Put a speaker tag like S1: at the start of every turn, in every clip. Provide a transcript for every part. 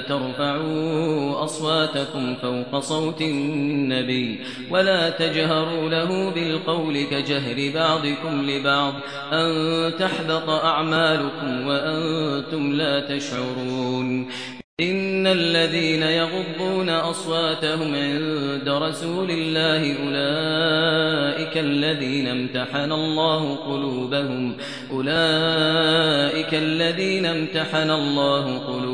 S1: ترفعوا أصواتكم فوق صوت النبي ولا تجهروا له بالقول كجهر بعضكم لبعض أن تحبط أعمالكم وأنتم لا تشعرون إن الذين يغضون أصواتهم عند رسول الله أولئك الذين امتحن الله قلوبهم أولئك الذين امتحن الله قلوبهم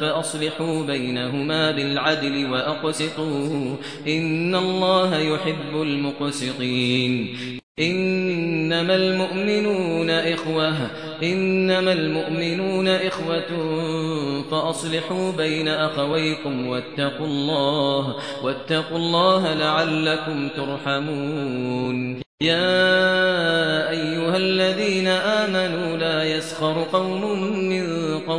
S1: فأصلحوا بينهما بالعدل وأقسطوا. إن الله يحب المقسطين. إنما المؤمنون إخوة. إنما المؤمنون إخوة. فأصلحوا بين أخويكم واتقوا الله. واتقوا الله لعلكم ترحمون. يا أيها الذين آمنوا لا يسخر قوم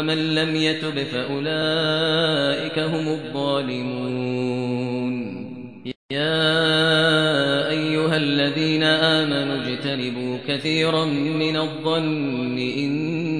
S1: ومن لم يتب فأولئك هم الظالمون. يا أيها الذين آمنوا اجتنبوا كثيرا من الظن إن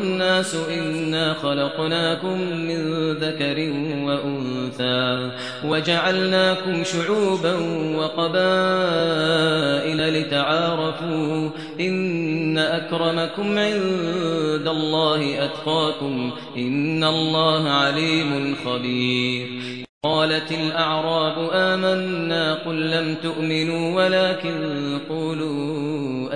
S1: إنا خلقناكم من ذكر وأنثى وجعلناكم شعوبا وقبائل لتعارفوا إن أكرمكم عند الله أتقاكم إن الله عليم خبير قالت الأعراب آمنا قل لم تؤمنوا ولكن قولوا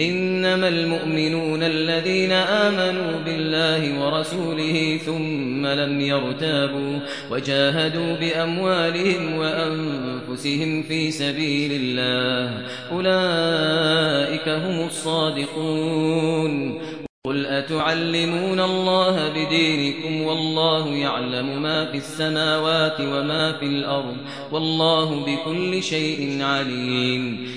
S1: إنما المؤمنون الذين آمنوا بالله ورسوله ثم لم يرتابوا وجاهدوا بأموالهم وأنفسهم في سبيل الله أولئك هم الصادقون قل أتعلمون الله بدينكم والله يعلم ما في السماوات وما في الأرض والله بكل شيء عليم